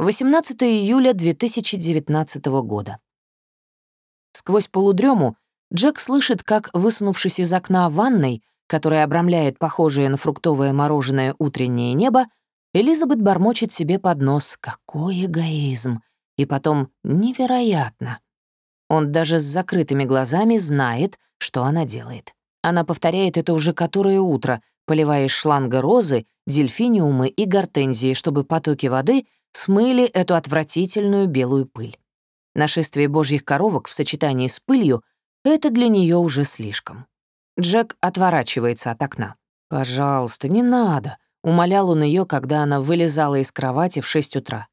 18 июля 2019 года. Сквозь полудрему Джек слышит, как, высунувшись из окна ванной, которая обрамляет похожее на фруктовое мороженое утреннее небо, Элизабет бормочет себе под нос «Какой эгоизм!» и потом «Невероятно!». Он даже с закрытыми глазами знает, что она делает. Она повторяет это уже которое утро, поливая из шланга розы, дельфиниумы и гортензии, чтобы потоки воды смыли эту отвратительную белую пыль. Нашествие божьих коровок в сочетании с пылью — это для нее уже слишком. Джек отворачивается от окна. «Пожалуйста, не надо», — умолял он ее, когда она вылезала из кровати в 6 утра.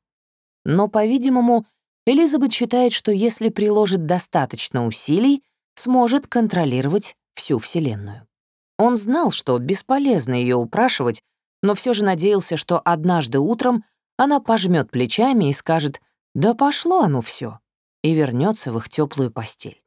Но, по-видимому, Элизабет считает, что если приложит достаточно усилий, сможет контролировать всю Вселенную. Он знал, что бесполезно ее упрашивать, но все же надеялся, что однажды утром она пожмет плечами и скажет «Да пошло оно все и вернется в их теплую постель.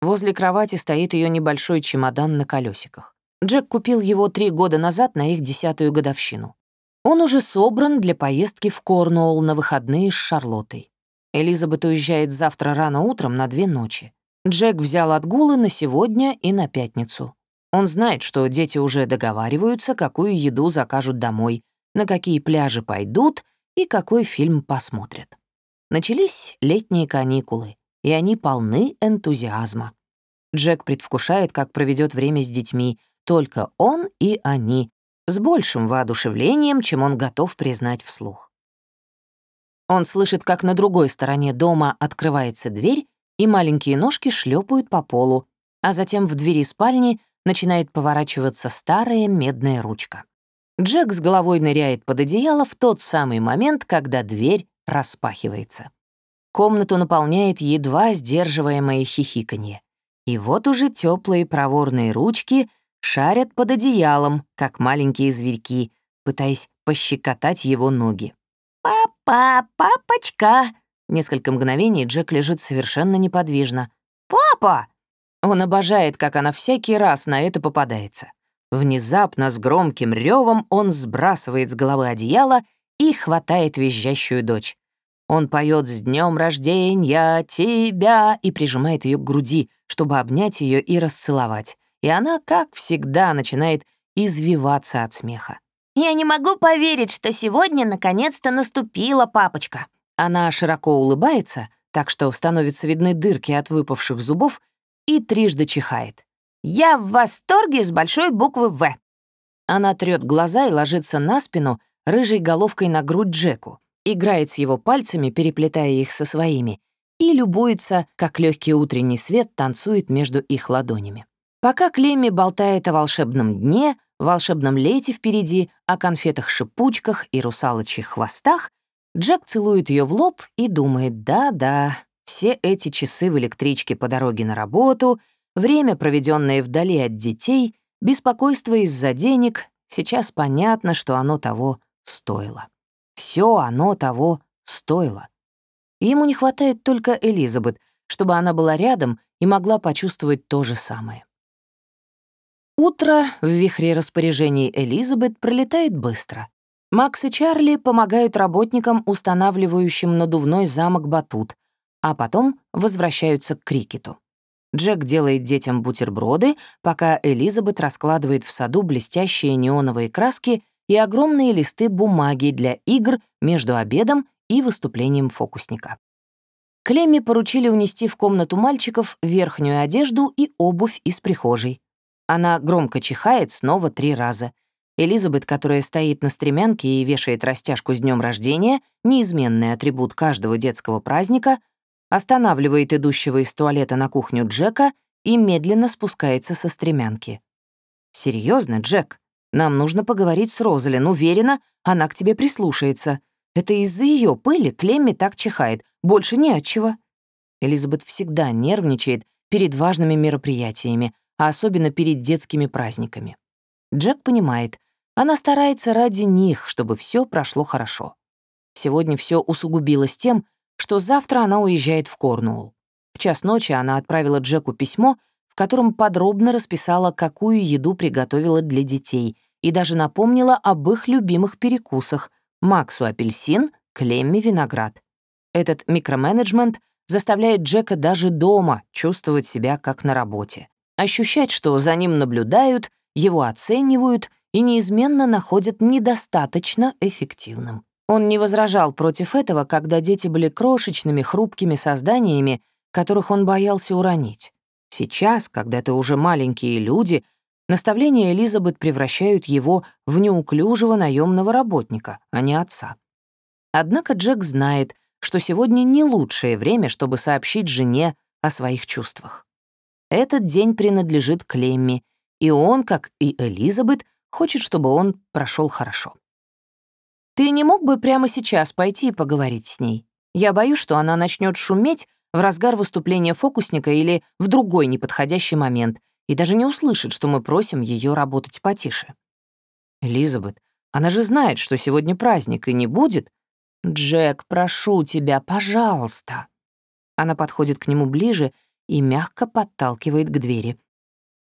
Возле кровати стоит ее небольшой чемодан на колесиках. Джек купил его три года назад на их десятую годовщину. Он уже собран для поездки в Корнуолл на выходные с Шарлоттой. Элизабет уезжает завтра рано утром на две ночи. Джек взял отгулы на сегодня и на пятницу. Он знает, что дети уже договариваются, какую еду закажут домой, на какие пляжи пойдут и какой фильм посмотрят. Начались летние каникулы, и они полны энтузиазма. Джек предвкушает, как проведет время с детьми, только он и они, с большим воодушевлением, чем он готов признать вслух. Он слышит, как на другой стороне дома открывается дверь, и маленькие ножки шлепают по полу, а затем в двери спальни начинает поворачиваться старая медная ручка. Джек с головой ныряет под одеяло в тот самый момент, когда дверь распахивается. Комнату наполняет едва сдерживаемое хихиканье. И вот уже теплые проворные ручки шарят под одеялом, как маленькие зверьки, пытаясь пощекотать его ноги. «Папа, папочка!» Несколько мгновений Джек лежит совершенно неподвижно. «Папа!» Он обожает, как она всякий раз на это попадается. Внезапно с громким ревом он сбрасывает с головы одеяло и хватает визжащую дочь. Он поет «С днем рождения тебя» и прижимает ее к груди, чтобы обнять ее и расцеловать. И она, как всегда, начинает извиваться от смеха. «Я не могу поверить, что сегодня наконец-то наступила папочка». Она широко улыбается, так что становятся видны дырки от выпавших зубов, и трижды чихает. «Я в восторге с большой буквы «В». Она трёт глаза и ложится на спину рыжей головкой на грудь Джеку, играет с его пальцами, переплетая их со своими, и любуется, как легкий утренний свет танцует между их ладонями. Пока Клемми болтает о волшебном дне, волшебном лете впереди, о конфетах-шипучках и русалочьих хвостах, Джек целует ее в лоб и думает, да-да, все эти часы в электричке по дороге на работу, время, проведенное вдали от детей, беспокойство из-за денег, сейчас понятно, что оно того стоило. Все оно того стоило. Ему не хватает только Элизабет, чтобы она была рядом и могла почувствовать то же самое. Утро в вихре распоряжений Элизабет пролетает быстро. Макс и Чарли помогают работникам, устанавливающим надувной замок Батут, а потом возвращаются к крикету. Джек делает детям бутерброды, пока Элизабет раскладывает в саду блестящие неоновые краски и огромные листы бумаги для игр между обедом и выступлением фокусника. Клемми поручили унести в комнату мальчиков верхнюю одежду и обувь из прихожей. Она громко чихает снова три раза. Элизабет, которая стоит на стремянке и вешает растяжку с днем рождения, неизменный атрибут каждого детского праздника, останавливает идущего из туалета на кухню Джека и медленно спускается со стремянки. Серьезно, Джек? Нам нужно поговорить с Розалин. Уверена, она к тебе прислушается. Это из-за ее пыли Клемми так чихает. Больше не от. Элизабет всегда нервничает перед важными мероприятиями, а особенно перед детскими праздниками. Джек понимает, она старается ради них, чтобы все прошло хорошо. Сегодня все усугубилось тем, что завтра она уезжает в Корнуолл. В час ночи она отправила Джеку письмо, в котором подробно расписала, какую еду приготовила для детей, и даже напомнила об их любимых перекусах — Максу апельсин, Клемми Виноград. Этот микроменеджмент заставляет Джека даже дома чувствовать себя как на работе. Ощущать, что за ним наблюдают, его оценивают и неизменно находят недостаточно эффективным. Он не возражал против этого, когда дети были крошечными, хрупкими созданиями, которых он боялся уронить. Сейчас, когда это уже маленькие люди, наставления Элизабет превращают его в неуклюжего наемного работника, а не отца. Однако Джек знает, что сегодня не лучшее время, чтобы сообщить жене о своих чувствах. Этот день принадлежит Клемми, и он, как и Элизабет, хочет, чтобы он прошел хорошо. Ты не мог бы прямо сейчас пойти и поговорить с ней? Я боюсь, что она начнет шуметь в разгар выступления фокусника или в другой неподходящий момент и даже не услышит, что мы просим ее работать потише. Элизабет, она же знает, что сегодня праздник и не будет. Джек, прошу тебя, пожалуйста. Она подходит к нему ближе и мягко подталкивает к двери.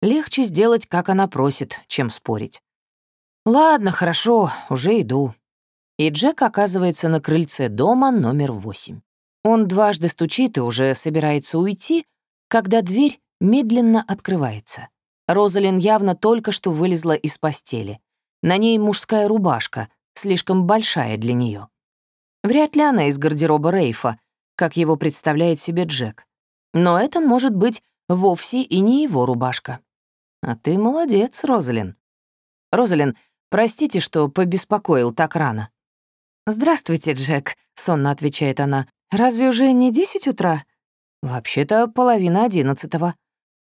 Легче сделать, как она просит, чем спорить. «Ладно, хорошо, уже иду». И Джек оказывается на крыльце дома номер восемь. Он дважды стучит и уже собирается уйти, когда дверь медленно открывается. Розалин явно только что вылезла из постели. На ней мужская рубашка, слишком большая для нее. Вряд ли она из гардероба Рейфа, как его представляет себе Джек. Но это может быть вовсе и не его рубашка. А ты молодец, Розалин. Розалин, простите, что побеспокоил так рано. «Здравствуйте, Джек», — сонно отвечает она. «Разве уже не десять утра?» «Вообще-то половина одиннадцатого».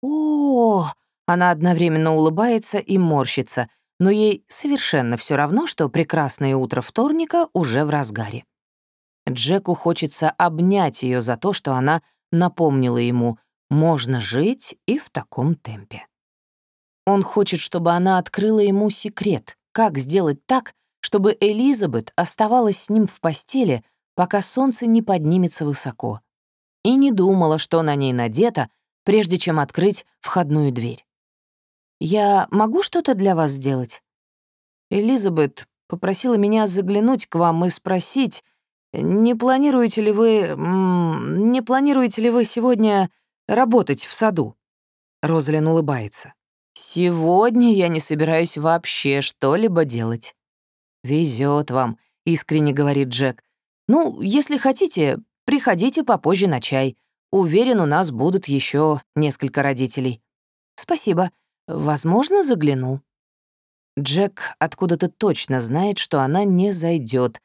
О, -о, Она одновременно улыбается и морщится, но ей совершенно все равно, что прекрасное утро вторника уже в разгаре. Джеку хочется обнять ее за то, что она напомнила ему, можно жить и в таком темпе. Он хочет, чтобы она открыла ему секрет, как сделать так, чтобы Элизабет оставалась с ним в постели, пока солнце не поднимется высоко, и не думала, что на ней надето, прежде чем открыть входную дверь. «Я могу что-то для вас сделать?» Элизабет попросила меня заглянуть к вам и спросить, не планируете ли вы... не планируете ли вы сегодня работать в саду?» Розалин улыбается. «Сегодня я не собираюсь вообще что-либо делать». Везет вам», — искренне говорит Джек. «Ну, если хотите, приходите попозже на чай. Уверен, у нас будут еще несколько родителей». «Спасибо. Возможно, загляну». Джек откуда-то точно знает, что она не зайдет,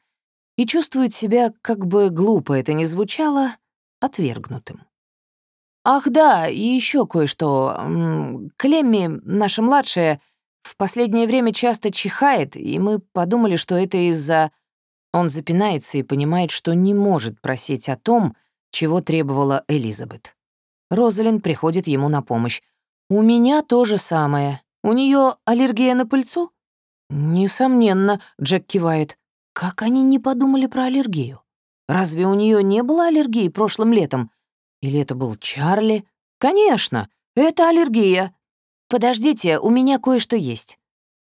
и чувствует себя, как бы глупо это ни звучало, отвергнутым. «Ах да, и еще кое-что. Клемми, наша младшая, в последнее время часто чихает, и мы подумали, что это из-за...» Он запинается и понимает, что не может просить о том, чего требовала Элизабет. Розалин приходит ему на помощь. «У меня то же самое. У нее аллергия на пыльцу?» «Несомненно», — Джек кивает. «Как они не подумали про аллергию? Разве у нее не было аллергии прошлым летом? Или это был Чарли? Конечно, это аллергия. Подождите, у меня кое-что есть.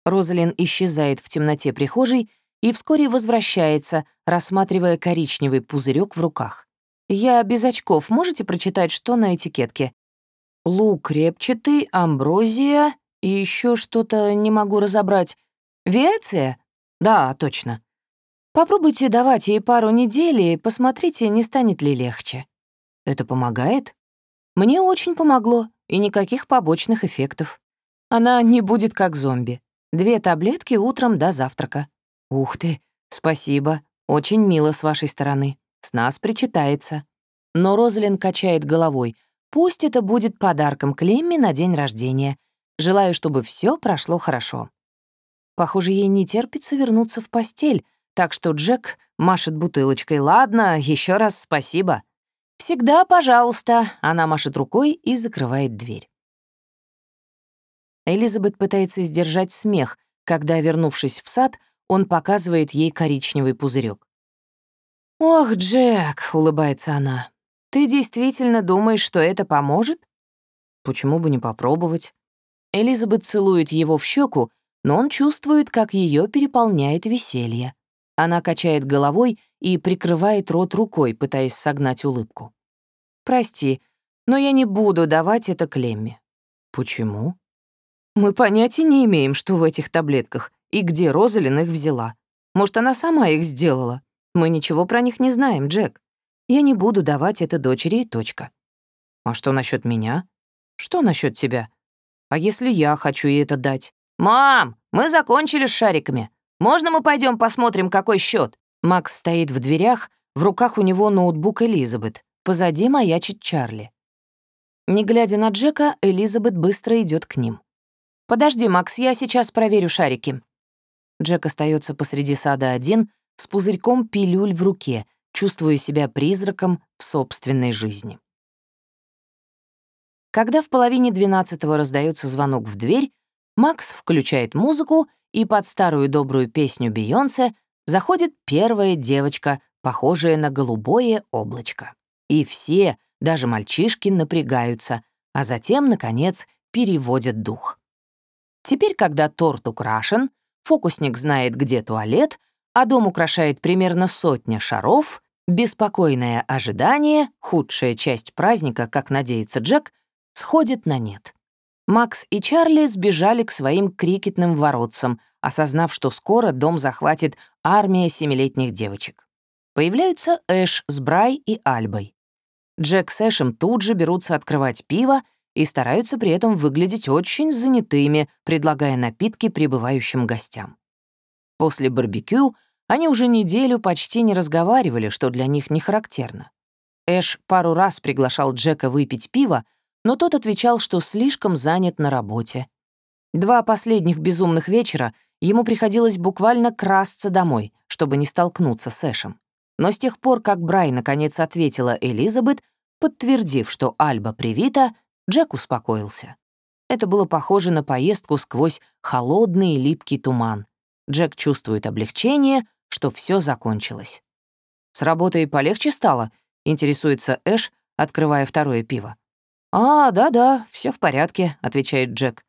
Розалин исчезает в темноте прихожей и вскоре возвращается, рассматривая коричневый пузырек в руках. «Я без очков. Можете прочитать, что на этикетке?» «Лук репчатый, амброзия и еще что-то не могу разобрать. Виэция?» «Да, точно. Попробуйте давать ей пару недель и посмотрите, не станет ли легче». Это помогает? Мне очень помогло, и никаких побочных эффектов. Она не будет как зомби. Две таблетки утром до завтрака. Ух ты, спасибо. Очень мило с вашей стороны. С нас причитается. Но Розалин качает головой. Пусть это будет подарком Клемми на день рождения. Желаю, чтобы все прошло хорошо. Похоже, ей не терпится вернуться в постель, так что Джек машет бутылочкой. «Ладно, еще раз спасибо». «Всегда пожалуйста», — она машет рукой и закрывает дверь. Элизабет пытается сдержать смех, когда, вернувшись в сад, он показывает ей коричневый пузырек. «Ох, Джек», — улыбается она, — «ты действительно думаешь, что это поможет?» «Почему бы не попробовать?» Элизабет целует его в щеку, но он чувствует, как ее переполняет веселье. Она качает головой и прикрывает рот рукой, пытаясь согнать улыбку. «Прости, но я не буду давать это Клемме». «Почему?» «Мы понятия не имеем, что в этих таблетках и где Розалин их взяла. Может, она сама их сделала. Мы ничего про них не знаем, Джек. Я не буду давать это дочери и точка». «А что насчет меня?» «Что насчет тебя? А если я хочу ей это дать?» «Мам, мы закончили с шариками. Можно мы пойдем посмотрим, какой счет? Макс стоит в дверях, в руках у него ноутбук Элизабет. Позади маячит Чарли. Не глядя на Джека, Элизабет быстро идет к ним. «Подожди, Макс, я сейчас проверю шарики». Джек остается посреди сада один, с пузырьком пилюль в руке, чувствуя себя призраком в собственной жизни. Когда в половине двенадцатого раздается звонок в дверь, Макс включает музыку, и под старую добрую песню Бейонсе заходит первая девочка, похожая на голубое облачко. И все, даже мальчишки, напрягаются, а затем, наконец, переводят дух. Теперь, когда торт украшен, фокусник знает, где туалет, а дом украшает примерно сотня шаров, беспокойное ожидание, худшая часть праздника, как надеется Джек, сходит на нет. Макс и Чарли сбежали к своим крикетным воротцам, осознав, что скоро дом захватит армия семилетних девочек. Появляются Эш с Брай и Альбой. Джек с Эшем тут же берутся открывать пиво и стараются при этом выглядеть очень занятыми, предлагая напитки прибывающим гостям. После барбекю они уже неделю почти не разговаривали, что для них не характерно. Эш пару раз приглашал Джека выпить пиво, но тот отвечал, что слишком занят на работе. Два последних безумных вечера ему приходилось буквально красться домой, чтобы не столкнуться с Эшем. Но с тех пор, как Брай наконец ответила Элизабет, подтвердив, что Альба привита, Джек успокоился. Это было похоже на поездку сквозь холодный липкий туман. Джек чувствует облегчение, что все закончилось. «С работой полегче стало?» — интересуется Эш, открывая второе пиво. «А, да-да, все в порядке», — отвечает Джек.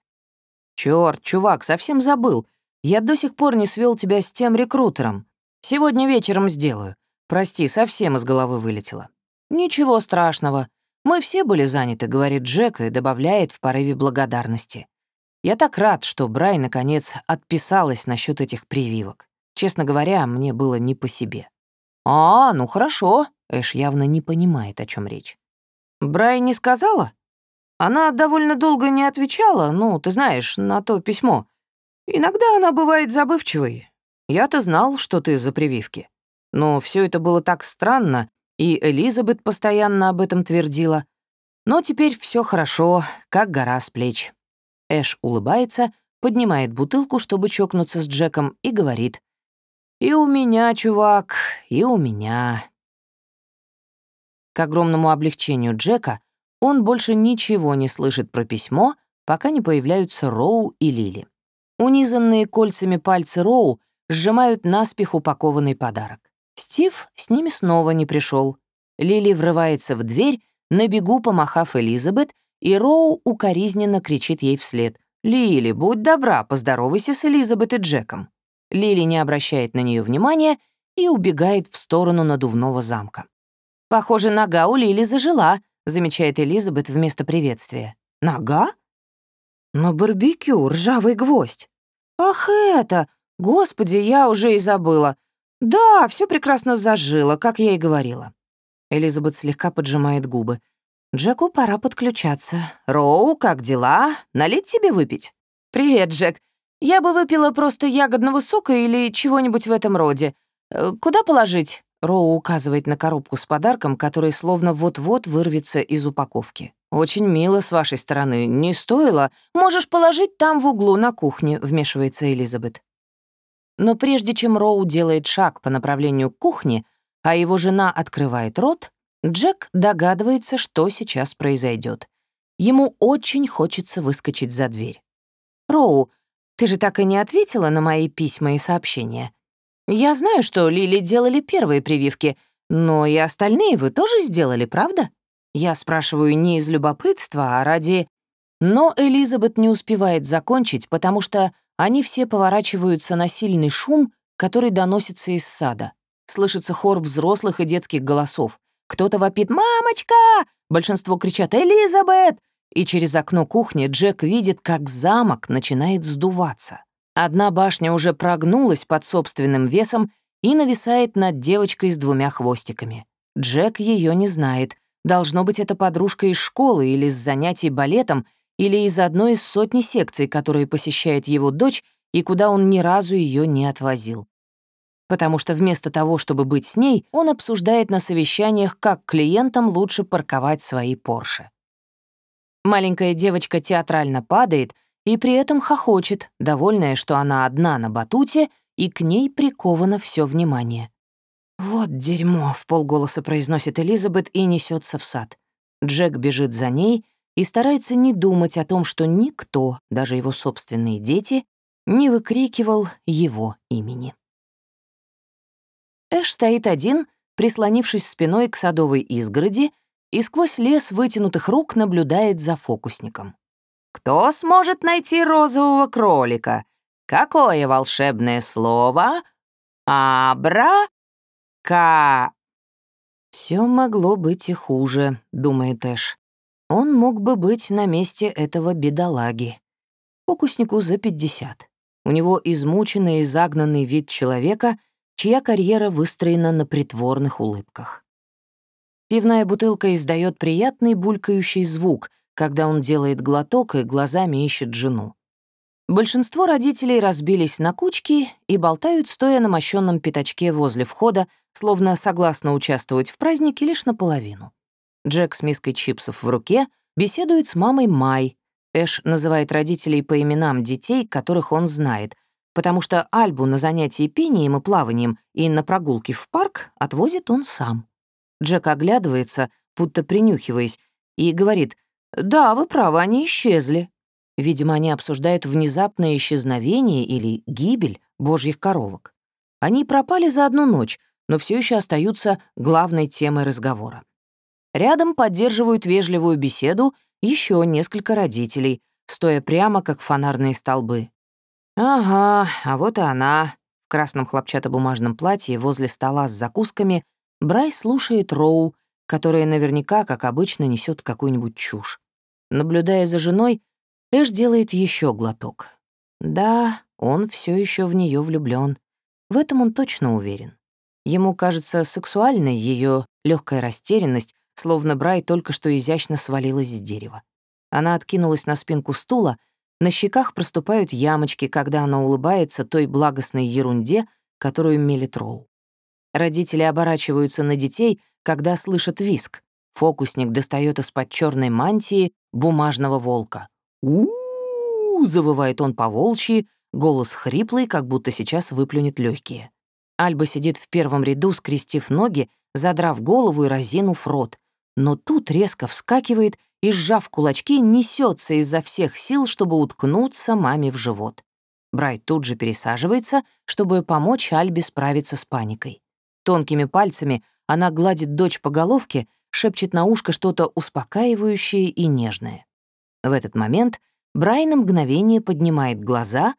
Черт, чувак, совсем забыл. Я до сих пор не свел тебя с тем рекрутером. Сегодня вечером сделаю. Прости, совсем из головы вылетело». «Ничего страшного. Мы все были заняты», — говорит Джек и добавляет в порыве благодарности. «Я так рад, что Брай, наконец, отписалась насчет этих прививок. Честно говоря, мне было не по себе». «А, ну хорошо», — Эш явно не понимает, о чем речь. Брай не сказала? Она довольно долго не отвечала, ну, ты знаешь, на то письмо. Иногда она бывает забывчивой. Я-то знал, что ты за прививки. Но все это было так странно, и Элизабет постоянно об этом твердила. Но теперь все хорошо, как гора с плеч. Эш улыбается, поднимает бутылку, чтобы чокнуться с Джеком, и говорит. «И у меня, чувак, и у меня. К огромному облегчению Джека он больше ничего не слышит про письмо, пока не появляются Роу и Лили. Унизанные кольцами пальцы Роу сжимают наспех упакованный подарок. Стив с ними снова не пришел. Лили врывается в дверь, на бегу помахав Элизабет, и Роу укоризненно кричит ей вслед. «Лили, будь добра, поздоровайся с Элизабет и Джеком». Лили не обращает на нее внимания и убегает в сторону надувного замка. «Похоже, нога у Лили зажила», — замечает Элизабет вместо приветствия. «Нога?» «На барбекю, ржавый гвоздь». «Ах это! Господи, я уже и забыла. Да, все прекрасно зажило, как я и говорила». Элизабет слегка поджимает губы. «Джеку пора подключаться. Роу, как дела? Налить тебе выпить?» «Привет, Джек. Я бы выпила просто ягодного сока или чего-нибудь в этом роде. Э, куда положить?» Роу указывает на коробку с подарком, который словно вот-вот вырвется из упаковки. «Очень мило с вашей стороны. Не стоило. Можешь положить там в углу на кухне», — вмешивается Элизабет. Но прежде чем Роу делает шаг по направлению к кухне, а его жена открывает рот, Джек догадывается, что сейчас произойдет. Ему очень хочется выскочить за дверь. «Роу, ты же так и не ответила на мои письма и сообщения. Я знаю, что Лили делали первые прививки, но и остальные вы тоже сделали, правда? Я спрашиваю не из любопытства, а ради... Но Элизабет не успевает закончить, потому что они все поворачиваются на сильный шум, который доносится из сада. Слышится хор взрослых и детских голосов. Кто-то вопит «Мамочка!», большинство кричат «Элизабет!», и через окно кухни Джек видит, как замок начинает сдуваться. Одна башня уже прогнулась под собственным весом и нависает над девочкой с двумя хвостиками. Джек ее не знает. Должно быть, это подружка из школы или с занятий балетом, или из одной из сотни секций, которые посещает его дочь и куда он ни разу ее не отвозил. Потому что вместо того, чтобы быть с ней, он обсуждает на совещаниях, как клиентам лучше парковать свои Порше. Маленькая девочка театрально падает и при этом хохочет, довольная, что она одна на батуте, и к ней приковано все внимание. «Вот дерьмо», — в полголоса произносит Элизабет и несется в сад. Джек бежит за ней и старается не думать о том, что никто, даже его собственные дети, не выкрикивал его имени. Эш стоит один, прислонившись спиной к садовой изгороди, и сквозь лес вытянутых рук наблюдает за фокусником. «Кто сможет найти розового кролика? Какое волшебное слово? Абра? Ка...» Все могло быть и хуже», — думает Эш. «Он мог бы быть на месте этого бедолаги. Фокуснику за пятьдесят. У него измученный и загнанный вид человека, чья карьера выстроена на притворных улыбках. Пивная бутылка издает приятный булькающий звук, когда он делает глоток и глазами ищет жену. Большинство родителей разбились на кучки и болтают, стоя на мощенном пятачке возле входа, словно согласно участвовать в празднике лишь наполовину. Джек с миской чипсов в руке беседует с мамой Май. Эш называет родителей по именам детей, которых он знает, потому что Альбу на занятия пением и плаванием и на прогулки в парк отвозит он сам. Джек оглядывается, будто принюхиваясь, и говорит, «Да, вы правы, они исчезли». Видимо, они обсуждают внезапное исчезновение или гибель божьих коровок. Они пропали за одну ночь, но все еще остаются главной темой разговора. Рядом поддерживают вежливую беседу еще несколько родителей, стоя прямо как фонарные столбы. Ага, а вот и она. В красном хлопчатобумажном платье возле стола с закусками Брай слушает Роу, которая наверняка, как обычно, несет какую-нибудь чушь. Наблюдая за женой, Эш делает еще глоток. Да, он все еще в нее влюблен. В этом он точно уверен. Ему кажется сексуальной ее легкая растерянность, словно Брай только что изящно свалилась с дерева. Она откинулась на спинку стула, на щеках проступают ямочки, когда она улыбается той благостной ерунде, которую мелит Роу. Родители оборачиваются на детей, когда слышат виск. Фокусник достает из-под черной мантии бумажного волка. у у завывает он по волчьи, голос хриплый, как будто сейчас выплюнет легкие. Альба сидит в первом ряду, скрестив ноги, задрав голову и разинув рот. Но тут резко вскакивает и, сжав кулачки, несется изо всех сил, чтобы уткнуться маме в живот. Брайт тут же пересаживается, чтобы помочь Альбе справиться с паникой. Тонкими пальцами она гладит дочь по головке, шепчет на ушко что-то успокаивающее и нежное. В этот момент Брай на мгновение поднимает глаза,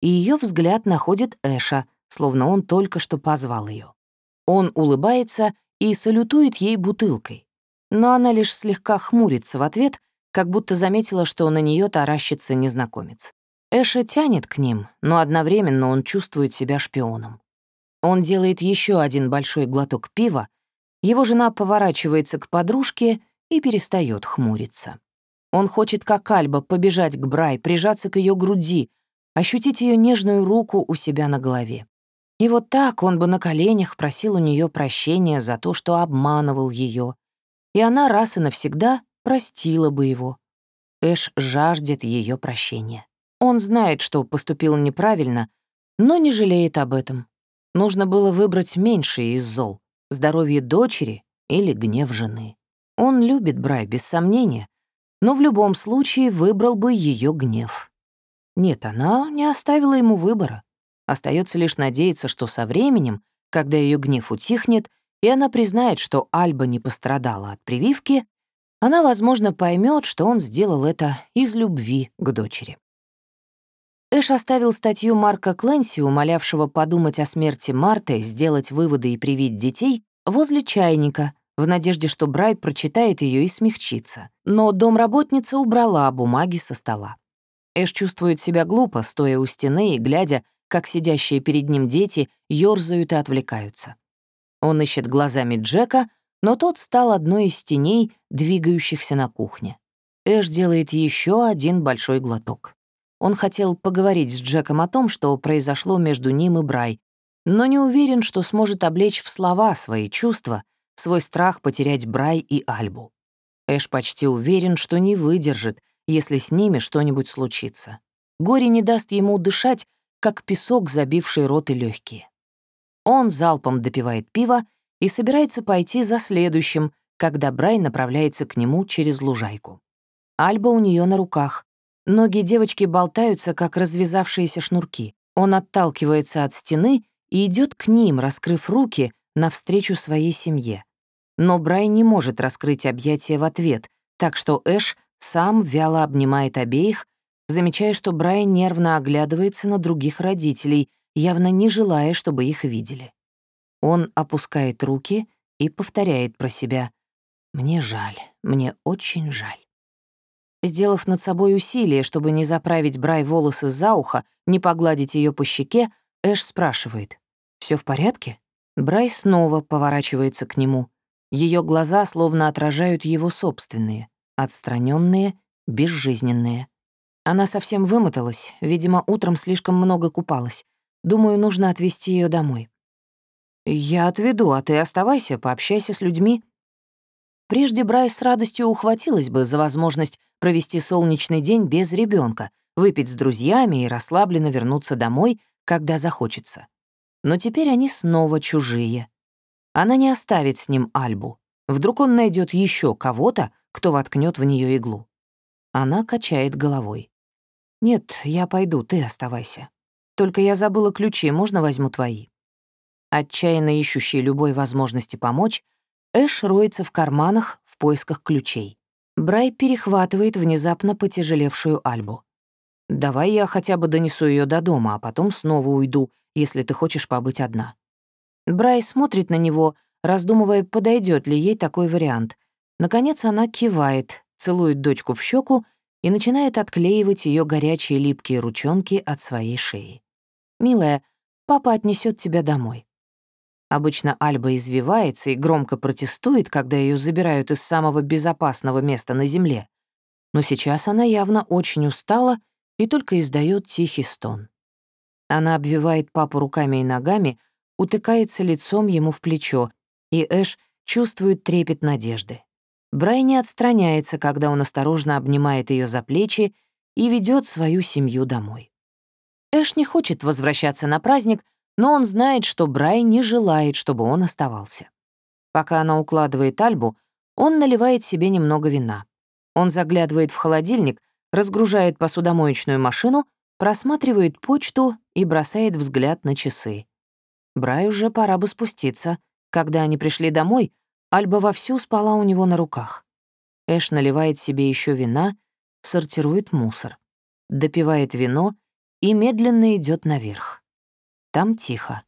и ее взгляд находит Эша, словно он только что позвал ее. Он улыбается и салютует ей бутылкой, но она лишь слегка хмурится в ответ, как будто заметила, что на нее таращится незнакомец. Эша тянет к ним, но одновременно он чувствует себя шпионом. Он делает еще один большой глоток пива, его жена поворачивается к подружке и перестает хмуриться. Он хочет, как Альба, побежать к Брай, прижаться к ее груди, ощутить ее нежную руку у себя на голове. И вот так он бы на коленях просил у нее прощения за то, что обманывал ее, и она раз и навсегда простила бы его. Эш жаждет ее прощения. Он знает, что поступил неправильно, но не жалеет об этом. Нужно было выбрать меньшее из зол — здоровье дочери или гнев жены. Он любит Брай, без сомнения, но в любом случае выбрал бы ее гнев. Нет, она не оставила ему выбора. Остается лишь надеяться, что со временем, когда ее гнев утихнет, и она признает, что Альба не пострадала от прививки, она, возможно, поймет, что он сделал это из любви к дочери. Эш оставил статью Марка Кленси, умолявшего подумать о смерти Марты, сделать выводы и привить детей, возле чайника, в надежде, что Брай прочитает ее и смягчится. Но домработница убрала бумаги со стола. Эш чувствует себя глупо, стоя у стены и глядя, как сидящие перед ним дети ёрзают и отвлекаются. Он ищет глазами Джека, но тот стал одной из теней, двигающихся на кухне. Эш делает еще один большой глоток. Он хотел поговорить с Джеком о том, что произошло между ним и Брай, но не уверен, что сможет облечь в слова свои чувства, свой страх потерять Брай и Альбу. Эш почти уверен, что не выдержит, если с ними что-нибудь случится. Горе не даст ему дышать, как песок, забивший рот и легкие. Он залпом допивает пиво и собирается пойти за следующим, когда Брай направляется к нему через лужайку. Альба у нее на руках. Ноги девочки болтаются, как развязавшиеся шнурки. Он отталкивается от стены и идет к ним, раскрыв руки, навстречу своей семье. Но Брай не может раскрыть объятия в ответ, так что Эш сам вяло обнимает обеих, замечая, что Брайан нервно оглядывается на других родителей, явно не желая, чтобы их видели. Он опускает руки и повторяет про себя «Мне жаль, мне очень жаль». Сделав над собой усилие, чтобы не заправить Брай волосы за ухо, не погладить ее по щеке, Эш спрашивает «Все в порядке?» Брай снова поворачивается к нему. Ее глаза словно отражают его собственные отстраненные, безжизненные. Она совсем вымоталась, видимо, утром слишком много купалась. Думаю, нужно отвезти ее домой. «Я отведу, а ты оставайся, пообщайся с людьми». Прежде Брайс с радостью ухватилась бы за возможность провести солнечный день без ребенка, выпить с друзьями и расслабленно вернуться домой, когда захочется. Но теперь они снова чужие. Она не оставит с ним Альбу. Вдруг он найдет еще кого-то, кто воткнет в нее иглу. Она качает головой. «Нет, я пойду, ты оставайся. Только я забыла ключи, можно возьму твои?» Отчаянно ищущий любой возможности помочь, Эш роется в карманах в поисках ключей. Брай перехватывает внезапно потяжелевшую Альбу. «Давай я хотя бы донесу ее до дома, а потом снова уйду, если ты хочешь побыть одна». Брай смотрит на него, раздумывая, подойдет ли ей такой вариант, Наконец она кивает, целует дочку в щеку и начинает отклеивать ее горячие липкие ручонки от своей шеи. «Милая, папа отнесет тебя домой». Обычно Альба извивается и громко протестует, когда ее забирают из самого безопасного места на земле. Но сейчас она явно очень устала и только издает тихий стон. Она обвивает папу руками и ногами, утыкается лицом ему в плечо, и Эш чувствует трепет надежды. Брай не отстраняется, когда он осторожно обнимает ее за плечи и ведет свою семью домой. Эш не хочет возвращаться на праздник, но он знает, что Брай не желает, чтобы он оставался. Пока она укладывает Альбу, он наливает себе немного вина. Он заглядывает в холодильник, разгружает посудомоечную машину, просматривает почту и бросает взгляд на часы. Брай уже пора бы спуститься. Когда они пришли домой, Альба вовсю спала у него на руках. Эш наливает себе еще вина, сортирует мусор, допивает вино и медленно идет наверх. Там тихо.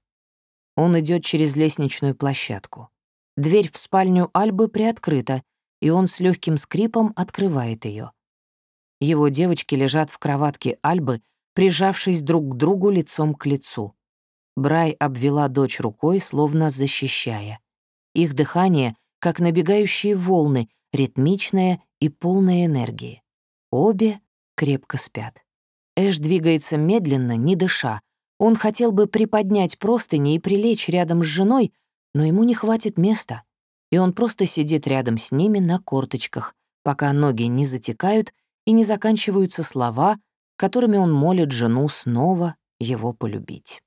Он идет через лестничную площадку. Дверь в спальню Альбы приоткрыта, и он с легким скрипом открывает ее. Его девочки лежат в кроватке Альбы, прижавшись друг к другу лицом к лицу. Брай обвела дочь рукой, словно защищая. Их дыхание, как набегающие волны, ритмичное и полное энергии. Обе крепко спят. Эш двигается медленно, не дыша. Он хотел бы приподнять простыни и прилечь рядом с женой, но ему не хватит места, и он просто сидит рядом с ними на корточках, пока ноги не затекают и не заканчиваются слова, которыми он молит жену снова его полюбить.